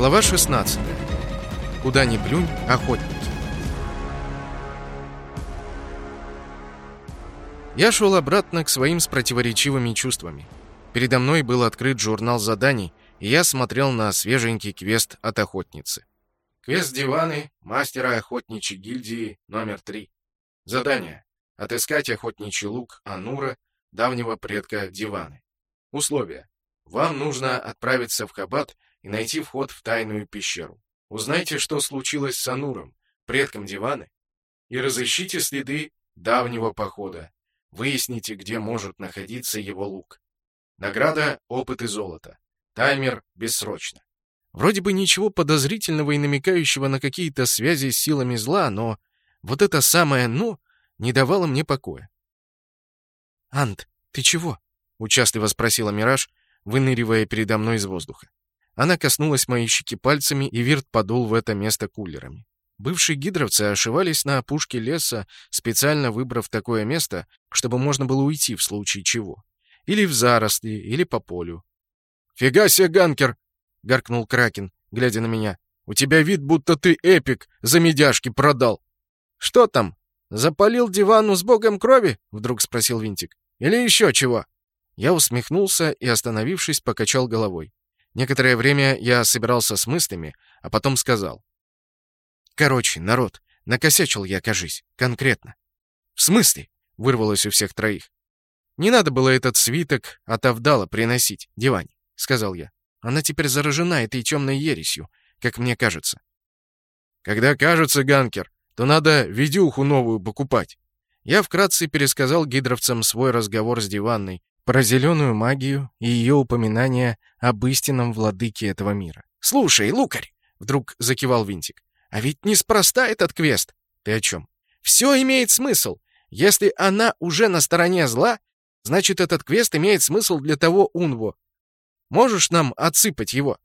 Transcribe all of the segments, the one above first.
Глава 16. Куда ни плюнь, охотники. Я шел обратно к своим с противоречивыми чувствами. Передо мной был открыт журнал заданий, и я смотрел на свеженький квест от охотницы. Квест Диваны, мастера охотничьей гильдии, номер 3. Задание. Отыскать охотничий лук Анура, давнего предка Диваны. Условия. Вам нужно отправиться в Хабат и найти вход в тайную пещеру. Узнайте, что случилось с Ануром, предком Диваны, и разыщите следы давнего похода. Выясните, где может находиться его лук. Награда — опыт и золото. Таймер бессрочно. Вроде бы ничего подозрительного и намекающего на какие-то связи с силами зла, но вот это самое «но» не давало мне покоя. «Ант, ты чего?» — участливо спросила Мираж, выныривая передо мной из воздуха. Она коснулась моей щеки пальцами, и Вирт подул в это место кулерами. Бывшие гидровцы ошивались на опушке леса, специально выбрав такое место, чтобы можно было уйти в случае чего. Или в заросли, или по полю. «Фига себе, ганкер!» — гаркнул Кракен, глядя на меня. «У тебя вид, будто ты эпик за медяшки продал». «Что там? Запалил дивану с богом крови?» — вдруг спросил Винтик. «Или еще чего?» Я усмехнулся и, остановившись, покачал головой. Некоторое время я собирался с мыслями, а потом сказал. «Короче, народ, накосячил я, кажись, конкретно». «В смысле?» — вырвалось у всех троих. «Не надо было этот свиток от Авдала приносить, Диване», — сказал я. «Она теперь заражена этой темной ересью, как мне кажется». «Когда кажется, Ганкер, то надо видюху новую покупать». Я вкратце пересказал гидровцам свой разговор с Диванной, про зеленую магию и ее упоминание об истинном владыке этого мира. «Слушай, лукарь!» — вдруг закивал Винтик. «А ведь неспроста этот квест!» «Ты о чем?» «Все имеет смысл. Если она уже на стороне зла, значит, этот квест имеет смысл для того Унво. Можешь нам отсыпать его?»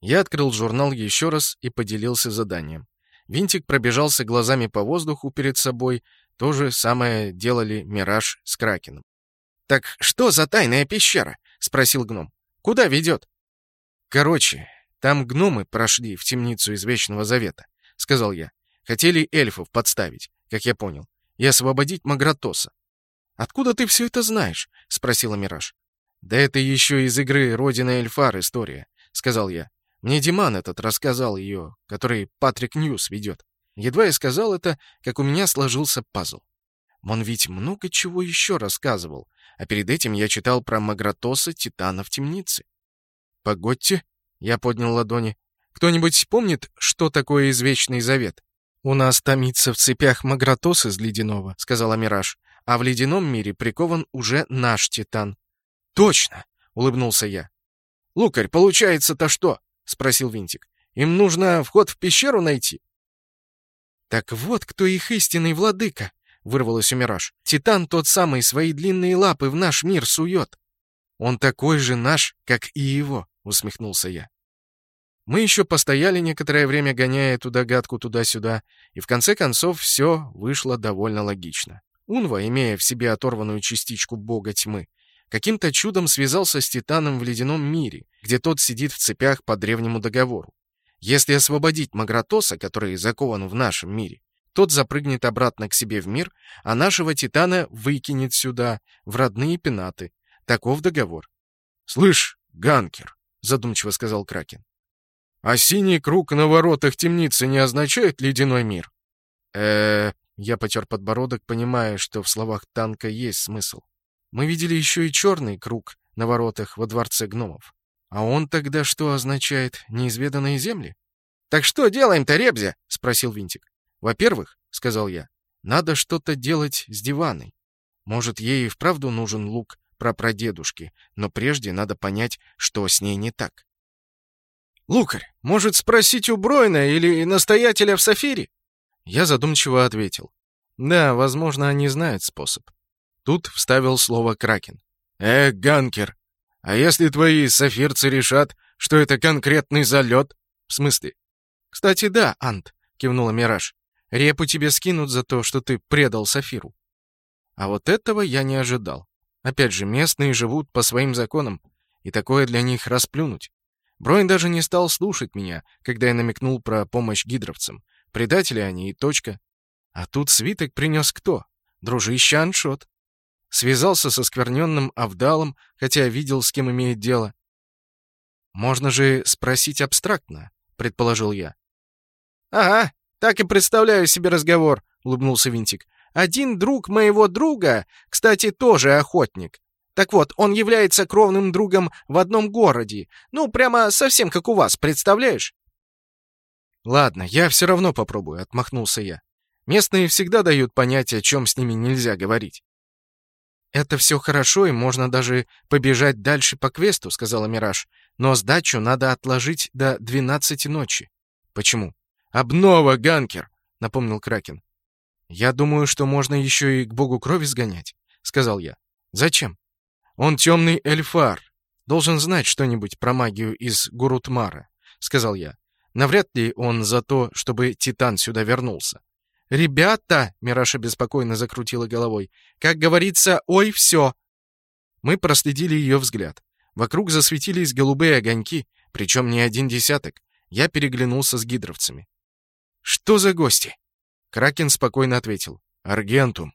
Я открыл журнал еще раз и поделился заданием. Винтик пробежался глазами по воздуху перед собой. То же самое делали Мираж с Кракеном. «Так что за тайная пещера?» — спросил гном. «Куда ведет?» «Короче, там гномы прошли в темницу из Вечного Завета», — сказал я. «Хотели эльфов подставить, как я понял, и освободить Магратоса». «Откуда ты все это знаешь?» — спросила Мираж. «Да это еще из игры «Родина Эльфар» история», — сказал я. Мне Диман этот рассказал ее, который Патрик Ньюс ведет. Едва я сказал это, как у меня сложился пазл. Он ведь много чего еще рассказывал, а перед этим я читал про Магратоса, Титана в темнице. «Погодьте», — я поднял ладони. «Кто-нибудь помнит, что такое Извечный Завет?» «У нас томится в цепях Магратос из Ледяного», — сказала Мираж. «А в Ледяном мире прикован уже наш Титан». «Точно!» — улыбнулся я. «Лукарь, получается-то что?» — спросил Винтик. «Им нужно вход в пещеру найти?» «Так вот кто их истинный владыка!» — вырвалось у Мираж. «Титан тот самый свои длинные лапы в наш мир сует». «Он такой же наш, как и его», — усмехнулся я. Мы еще постояли некоторое время, гоняя эту догадку туда-сюда, и в конце концов все вышло довольно логично. Унва, имея в себе оторванную частичку бога тьмы, каким-то чудом связался с Титаном в ледяном мире, где тот сидит в цепях по древнему договору. Если освободить Магратоса, который закован в нашем мире, тот запрыгнет обратно к себе в мир, а нашего Титана выкинет сюда, в родные пенаты. Таков договор. «Слышь, Ганкер», — задумчиво сказал Кракен, «а синий круг на воротах темницы не означает ледяной мир?» э Я потер подбородок, понимая, что в словах танка есть смысл. Мы видели еще и черный круг на воротах во дворце гномов. А он тогда что означает? Неизведанные земли? «Так что делаем-то, Ребзя?» — спросил Винтик. «Во-первых, — сказал я, — надо что-то делать с диваной. Может, ей и вправду нужен лук прапрадедушки, но прежде надо понять, что с ней не так. «Лукарь, может, спросить у Бройна или настоятеля в Сафире?» Я задумчиво ответил. «Да, возможно, они знают способ». Тут вставил слово Кракен. «Э, Ганкер, а если твои сафирцы решат, что это конкретный залет?» «В смысле?» «Кстати, да, Ант», — кивнула Мираж. Репу тебе скинут за то, что ты предал Сафиру. А вот этого я не ожидал. Опять же, местные живут по своим законам, и такое для них расплюнуть. Броин даже не стал слушать меня, когда я намекнул про помощь гидровцам. Предатели они и точка. А тут свиток принес кто? Дружище Аншот. Связался со скверненным Авдалом, хотя видел, с кем имеет дело. «Можно же спросить абстрактно», — предположил я. «Ага, так и представляю себе разговор», — улыбнулся Винтик. «Один друг моего друга, кстати, тоже охотник. Так вот, он является кровным другом в одном городе. Ну, прямо совсем как у вас, представляешь?» «Ладно, я все равно попробую», — отмахнулся я. «Местные всегда дают понять, о чем с ними нельзя говорить». «Это все хорошо, и можно даже побежать дальше по квесту», — сказала Мираж. «Но сдачу надо отложить до двенадцати ночи». «Почему?» «Обнова, Ганкер!» — напомнил Кракен. «Я думаю, что можно еще и к богу крови сгонять», — сказал я. «Зачем?» «Он темный эльфар. Должен знать что-нибудь про магию из Гурутмара», — сказал я. «Навряд ли он за то, чтобы Титан сюда вернулся». «Ребята!» — Мираша беспокойно закрутила головой. «Как говорится, ой, все!» Мы проследили ее взгляд. Вокруг засветились голубые огоньки, причем не один десяток. Я переглянулся с гидровцами. «Что за гости?» Кракен спокойно ответил. «Аргентум».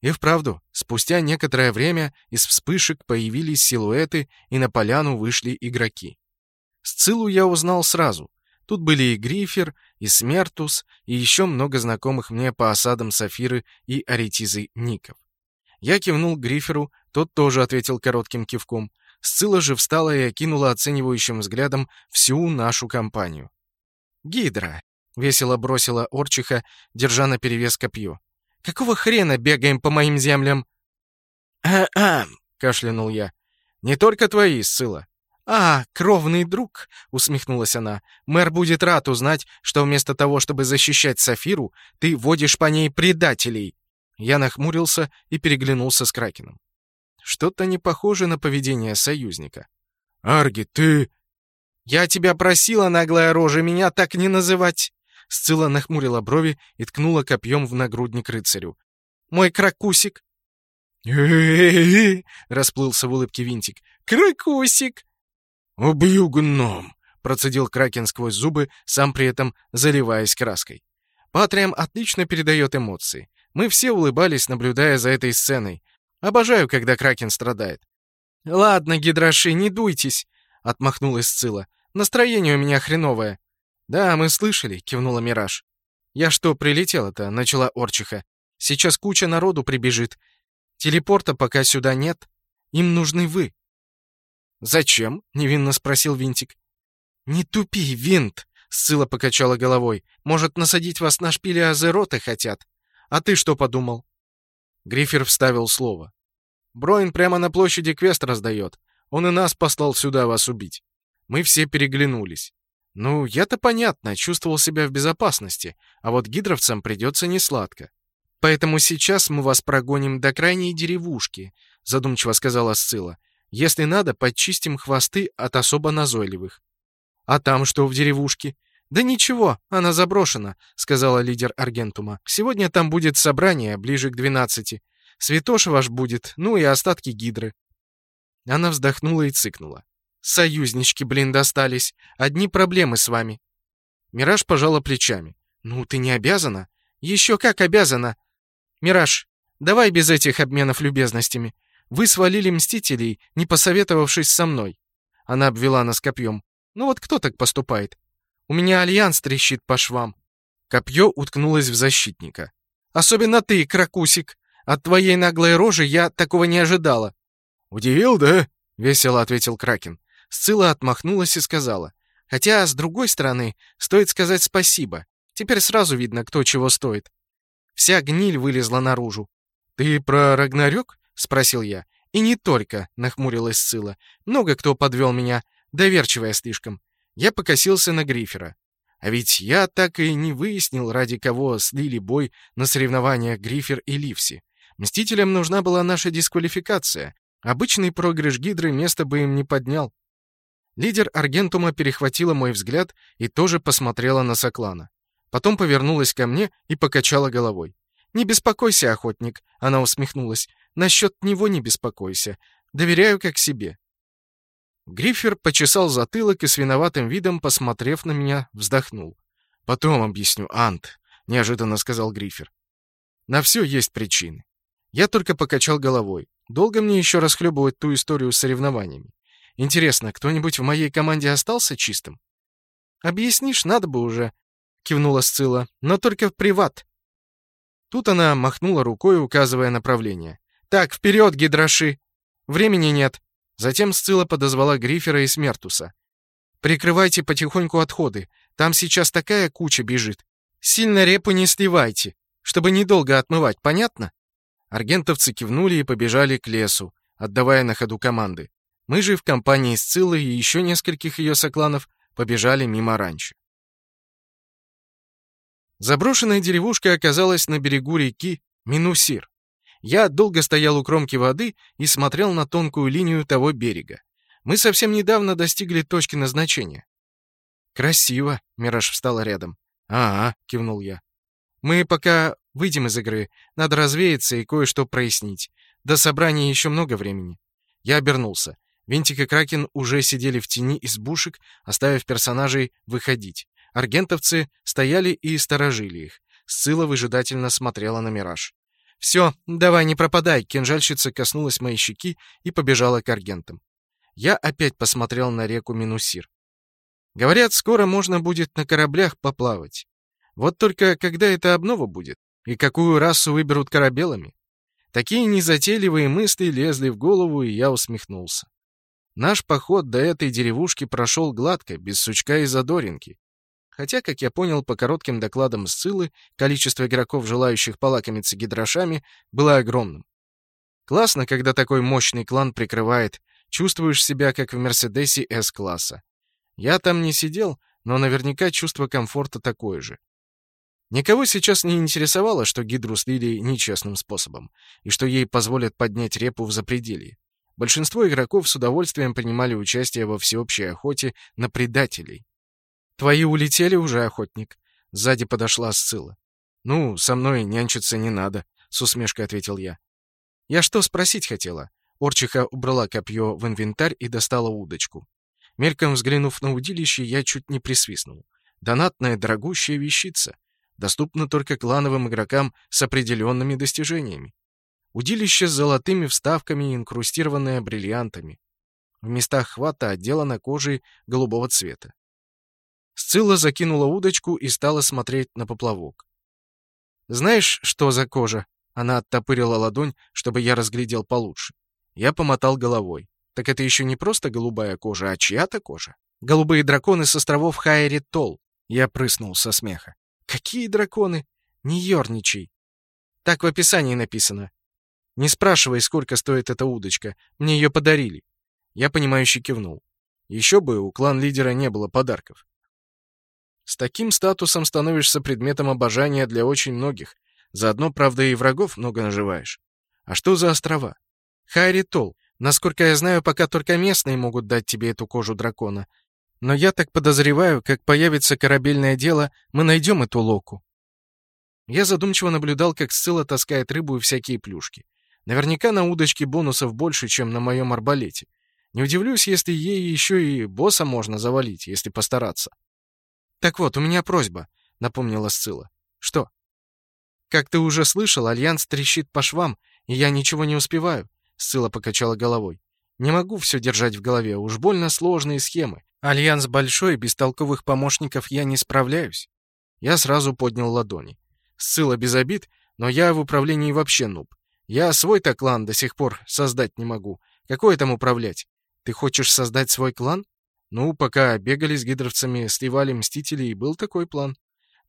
И вправду, спустя некоторое время из вспышек появились силуэты, и на поляну вышли игроки. Сцилу я узнал сразу. Тут были и Грифер, и Смертус, и еще много знакомых мне по осадам Сафиры и Аретизы Ников. Я кивнул Гриферу, тот тоже ответил коротким кивком. Сцилла же встала и окинула оценивающим взглядом всю нашу компанию. «Гидра!» — весело бросила Орчиха, держа на перевес копье. «Какого хрена бегаем по моим землям?» «А-а!» — кашлянул я. «Не только твои, Сцилла. «А, кровный друг!» — усмехнулась она. «Мэр будет рад узнать, что вместо того, чтобы защищать Сафиру, ты водишь по ней предателей!» Я нахмурился и переглянулся с Кракеном. Что-то не похоже на поведение союзника. «Арги, ты...» «Я тебя просила, наглая рожа, меня так не называть!» Сцилла нахмурила брови и ткнула копьем в нагрудник рыцарю. «Мой кракусик!» расплылся в улыбке Винтик. «Кракусик!» «Убью гном!» — процедил Кракен сквозь зубы, сам при этом заливаясь краской. Патриам отлично передает эмоции. Мы все улыбались, наблюдая за этой сценой. Обожаю, когда Кракен страдает. «Ладно, гидроши, не дуйтесь», — отмахнулась Сцилла. «Настроение у меня хреновое». «Да, мы слышали», — кивнула Мираж. «Я что, прилетела-то?» — начала Орчиха. «Сейчас куча народу прибежит. Телепорта пока сюда нет. Им нужны вы». «Зачем?» — невинно спросил Винтик. «Не тупи, Винт!» — Сцилла покачала головой. «Может, насадить вас на шпили Азероты хотят? А ты что подумал?» Грифер вставил слово. «Броин прямо на площади квест раздает. Он и нас послал сюда вас убить». Мы все переглянулись. Ну, я-то понятно, чувствовал себя в безопасности, а вот гидровцам придется несладко. «Поэтому сейчас мы вас прогоним до крайней деревушки», — задумчиво сказала Сцилла. Если надо, подчистим хвосты от особо назойливых. А там что в деревушке? Да ничего, она заброшена, сказала лидер Аргентума. Сегодня там будет собрание, ближе к двенадцати. Святош ваш будет, ну и остатки гидры. Она вздохнула и цыкнула. Союзнички, блин, достались. Одни проблемы с вами. Мираж пожала плечами. Ну, ты не обязана? Еще как обязана. Мираж, давай без этих обменов любезностями. Вы свалили Мстителей, не посоветовавшись со мной. Она обвела нас копьем. Ну вот кто так поступает? У меня альянс трещит по швам. Копье уткнулось в защитника. Особенно ты, кракусик. От твоей наглой рожи я такого не ожидала. Удивил, да? Весело ответил Кракен. Сцилла отмахнулась и сказала. Хотя, с другой стороны, стоит сказать спасибо. Теперь сразу видно, кто чего стоит. Вся гниль вылезла наружу. «Ты про Рагнарёк?» — спросил я. «И не только», — нахмурилась Сцилла. «Много кто подвел меня. Доверчивая слишком». Я покосился на Грифера. А ведь я так и не выяснил, ради кого слили бой на соревнованиях Грифер и Ливси. Мстителям нужна была наша дисквалификация. Обычный проигрыш Гидры место бы им не поднял. Лидер Аргентума перехватила мой взгляд и тоже посмотрела на Соклана. Потом повернулась ко мне и покачала головой. «Не беспокойся, охотник», — она усмехнулась. Насчет него не беспокойся. Доверяю как себе». Гриффер почесал затылок и с виноватым видом, посмотрев на меня, вздохнул. «Потом объясню, Ант», — неожиданно сказал Гриффер. «На все есть причины». Я только покачал головой. Долго мне еще расхлебывать ту историю с соревнованиями? Интересно, кто-нибудь в моей команде остался чистым? «Объяснишь, надо бы уже», — кивнула Сцилла, — «но только в приват». Тут она махнула рукой, указывая направление. «Так, вперед, гидроши! Времени нет!» Затем Сцилла подозвала Грифера и Смертуса. «Прикрывайте потихоньку отходы. Там сейчас такая куча бежит. Сильно репу не сливайте, чтобы недолго отмывать, понятно?» Аргентовцы кивнули и побежали к лесу, отдавая на ходу команды. Мы же в компании Сциллы и еще нескольких ее сокланов побежали мимо раньше. Заброшенная деревушка оказалась на берегу реки Минусир. Я долго стоял у кромки воды и смотрел на тонкую линию того берега. Мы совсем недавно достигли точки назначения. «Красиво», — Мираж встала рядом. «Ага», — кивнул я. «Мы пока выйдем из игры. Надо развеяться и кое-что прояснить. До собрания еще много времени». Я обернулся. Винтик и Кракен уже сидели в тени избушек, оставив персонажей выходить. Аргентовцы стояли и сторожили их. Сцилла выжидательно смотрела на Мираж. «Все, давай, не пропадай!» Кинжальщица коснулась моей щеки и побежала к аргентам. Я опять посмотрел на реку Минусир. Говорят, скоро можно будет на кораблях поплавать. Вот только когда эта обнова будет? И какую расу выберут корабелами? Такие незатейливые мысли лезли в голову, и я усмехнулся. Наш поход до этой деревушки прошел гладко, без сучка и задоринки. Хотя, как я понял по коротким докладам Сциллы, количество игроков, желающих полакомиться гидрошами, было огромным. Классно, когда такой мощный клан прикрывает, чувствуешь себя как в Мерседесе С-класса. Я там не сидел, но наверняка чувство комфорта такое же. Никого сейчас не интересовало, что Гидру слили нечестным способом, и что ей позволят поднять репу в запределье. Большинство игроков с удовольствием принимали участие во всеобщей охоте на предателей. «Твои улетели уже, охотник?» Сзади подошла Сцилла. «Ну, со мной нянчиться не надо», — с усмешкой ответил я. «Я что спросить хотела?» Орчиха убрала копье в инвентарь и достала удочку. Мельком взглянув на удилище, я чуть не присвистнул. Донатная дорогущая вещица. Доступна только клановым игрокам с определенными достижениями. Удилище с золотыми вставками, инкрустированное бриллиантами. В местах хвата отделано кожей голубого цвета. Сцилла закинула удочку и стала смотреть на поплавок. «Знаешь, что за кожа?» Она оттопырила ладонь, чтобы я разглядел получше. Я помотал головой. «Так это еще не просто голубая кожа, а чья-то кожа?» «Голубые драконы с островов Хайрит-Тол». Я прыснул со смеха. «Какие драконы? Не ерничай!» Так в описании написано. Не спрашивай, сколько стоит эта удочка. Мне ее подарили. Я понимающе кивнул. Еще бы, у клан-лидера не было подарков. С таким статусом становишься предметом обожания для очень многих. Заодно, правда, и врагов много наживаешь. А что за острова? Хайритол. Насколько я знаю, пока только местные могут дать тебе эту кожу дракона. Но я так подозреваю, как появится корабельное дело, мы найдем эту локу. Я задумчиво наблюдал, как Сцилла таскает рыбу и всякие плюшки. Наверняка на удочке бонусов больше, чем на моем арбалете. Не удивлюсь, если ей еще и босса можно завалить, если постараться. «Так вот, у меня просьба», — напомнила Сцилла. «Что?» «Как ты уже слышал, Альянс трещит по швам, и я ничего не успеваю», — Сцилла покачала головой. «Не могу все держать в голове, уж больно сложные схемы. Альянс большой, без толковых помощников я не справляюсь». Я сразу поднял ладони. Сцилла без обид, но я в управлении вообще нуб. Я свой-то клан до сих пор создать не могу. Какое там управлять? Ты хочешь создать свой клан? Ну, пока бегали с гидровцами, сливали мстителей, был такой план.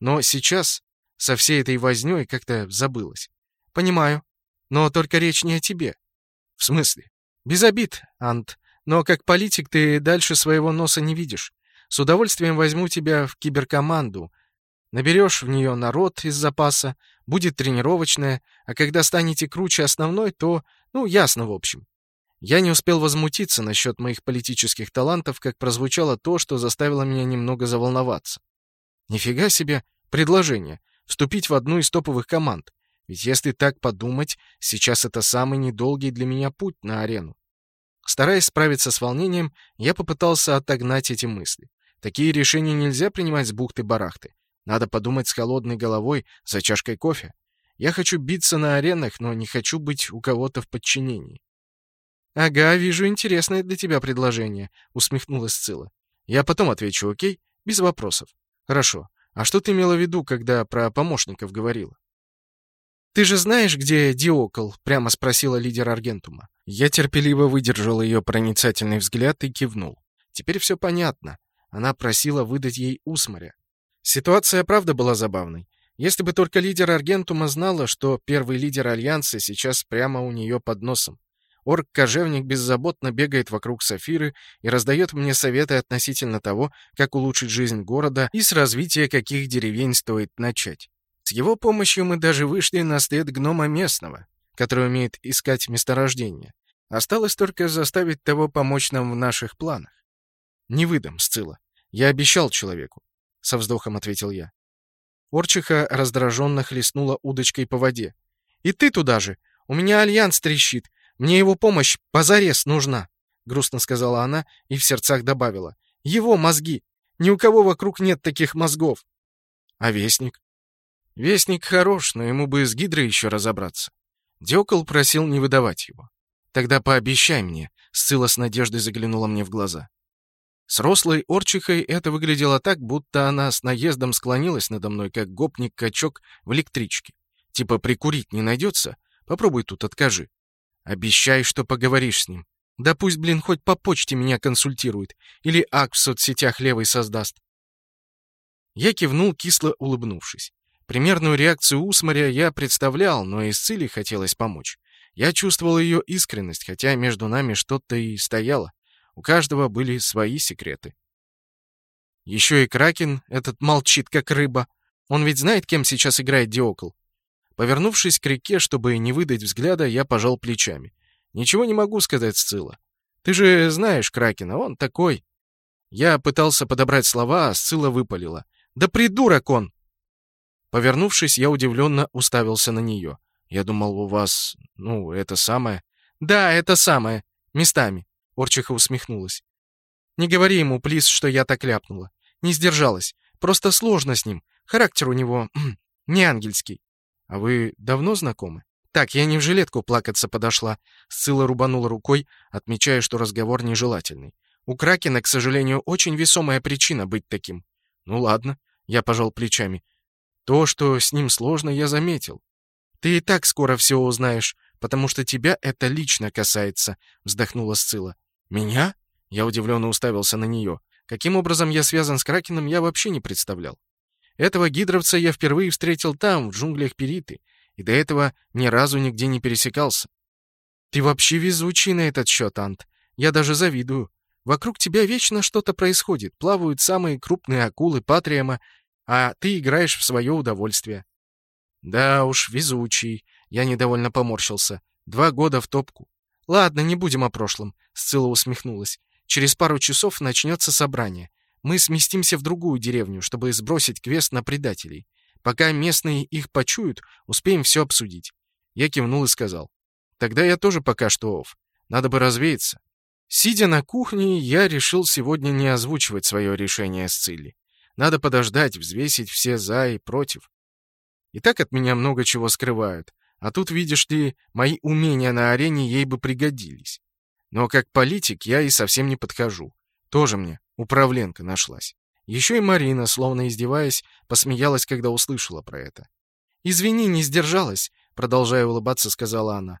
Но сейчас со всей этой вознёй как-то забылось. Понимаю. Но только речь не о тебе. В смысле? Без обид, Ант. Но как политик ты дальше своего носа не видишь. С удовольствием возьму тебя в киберкоманду. Наберешь в нее народ из запаса, будет тренировочная, а когда станете круче основной, то, ну, ясно в общем. Я не успел возмутиться насчет моих политических талантов, как прозвучало то, что заставило меня немного заволноваться. Нифига себе предложение — вступить в одну из топовых команд. Ведь если так подумать, сейчас это самый недолгий для меня путь на арену. Стараясь справиться с волнением, я попытался отогнать эти мысли. Такие решения нельзя принимать с бухты-барахты. Надо подумать с холодной головой за чашкой кофе. Я хочу биться на аренах, но не хочу быть у кого-то в подчинении. «Ага, вижу интересное для тебя предложение», — усмехнулась Цила. «Я потом отвечу, окей? Без вопросов». «Хорошо. А что ты имела в виду, когда про помощников говорила?» «Ты же знаешь, где Диокл?» — прямо спросила лидер Аргентума. Я терпеливо выдержал ее проницательный взгляд и кивнул. Теперь все понятно. Она просила выдать ей Усмаря. Ситуация, правда, была забавной. Если бы только лидер Аргентума знала, что первый лидер Альянса сейчас прямо у нее под носом. Орк-кожевник беззаботно бегает вокруг Сафиры и раздает мне советы относительно того, как улучшить жизнь города и с развития каких деревень стоит начать. С его помощью мы даже вышли на след гнома местного, который умеет искать месторождение. Осталось только заставить того помочь нам в наших планах. «Не выдам, Сцилла. Я обещал человеку», — со вздохом ответил я. Орчиха раздраженно хлестнула удочкой по воде. «И ты туда же! У меня альянс трещит! Мне его помощь позарез нужна!» — грустно сказала она и в сердцах добавила. «Его мозги! Ни у кого вокруг нет таких мозгов!» «А вестник?» Вестник хорош, но ему бы с Гидрой еще разобраться. Дёкол просил не выдавать его. «Тогда пообещай мне», — Сцилла с надеждой заглянула мне в глаза. С рослой орчихой это выглядело так, будто она с наездом склонилась надо мной, как гопник-качок в электричке. Типа прикурить не найдется? Попробуй тут откажи. Обещай, что поговоришь с ним. Да пусть, блин, хоть по почте меня консультирует. Или акт в соцсетях левый создаст. Я кивнул, кисло улыбнувшись. Примерную реакцию Усмаря я представлял, но и Сциле хотелось помочь. Я чувствовал ее искренность, хотя между нами что-то и стояло. У каждого были свои секреты. Еще и Кракен, этот молчит как рыба. Он ведь знает, кем сейчас играет Диокл. Повернувшись к реке, чтобы не выдать взгляда, я пожал плечами. Ничего не могу сказать, Сцилла. Ты же знаешь Кракена, он такой. Я пытался подобрать слова, а Сцилла выпалила. Да придурок он! Повернувшись, я удивленно уставился на нее. Я думал, у вас, ну, это самое... Да, это самое. Местами. Орчиха усмехнулась. Не говори ему, плиз, что я так ляпнула. Не сдержалась. Просто сложно с ним. Характер у него не ангельский. А вы давно знакомы? Так, я не в жилетку плакаться подошла. Сцилла рубанула рукой, отмечая, что разговор нежелательный. У Кракена, к сожалению, очень весомая причина быть таким. Ну ладно, я пожал плечами. То, что с ним сложно, я заметил. Ты и так скоро все узнаешь, потому что тебя это лично касается, вздохнула Сцилла. Меня? Я удивленно уставился на нее. Каким образом я связан с Кракеном, я вообще не представлял. Этого гидровца я впервые встретил там, в джунглях Периты, и до этого ни разу нигде не пересекался. Ты вообще везучий на этот счет, Ант. Я даже завидую. Вокруг тебя вечно что-то происходит. Плавают самые крупные акулы Патриама а ты играешь в свое удовольствие». «Да уж, везучий», — я недовольно поморщился. «Два года в топку». «Ладно, не будем о прошлом», — Сцилла усмехнулась. «Через пару часов начнется собрание. Мы сместимся в другую деревню, чтобы сбросить квест на предателей. Пока местные их почуют, успеем все обсудить». Я кивнул и сказал. «Тогда я тоже пока что ов. Надо бы развеяться». Сидя на кухне, я решил сегодня не озвучивать свое решение с. Надо подождать, взвесить все «за» и «против». И так от меня много чего скрывают. А тут, видишь ли, мои умения на арене ей бы пригодились. Но как политик я и совсем не подхожу. Тоже мне управленка нашлась. Еще и Марина, словно издеваясь, посмеялась, когда услышала про это. «Извини, не сдержалась», — продолжая улыбаться, сказала она.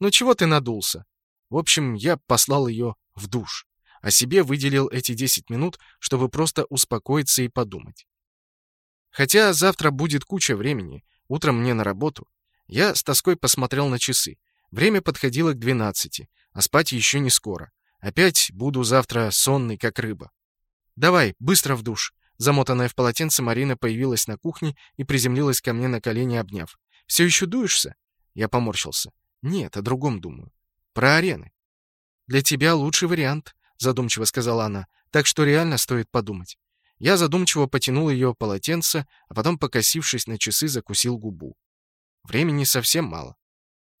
«Ну чего ты надулся?» В общем, я послал ее в душ а себе выделил эти 10 минут, чтобы просто успокоиться и подумать. Хотя завтра будет куча времени, утром мне на работу. Я с тоской посмотрел на часы. Время подходило к 12, а спать еще не скоро. Опять буду завтра сонный, как рыба. «Давай, быстро в душ!» Замотанная в полотенце, Марина появилась на кухне и приземлилась ко мне на колени, обняв. «Все еще дуешься?» Я поморщился. «Нет, о другом думаю. Про арены. Для тебя лучший вариант задумчиво сказала она. Так что реально стоит подумать. Я задумчиво потянул ее полотенце, а потом, покосившись на часы, закусил губу. Времени совсем мало.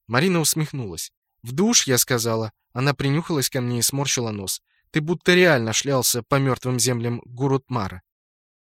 Марина усмехнулась. «В душ», — я сказала. Она принюхалась ко мне и сморщила нос. «Ты будто реально шлялся по мертвым землям Гурутмара».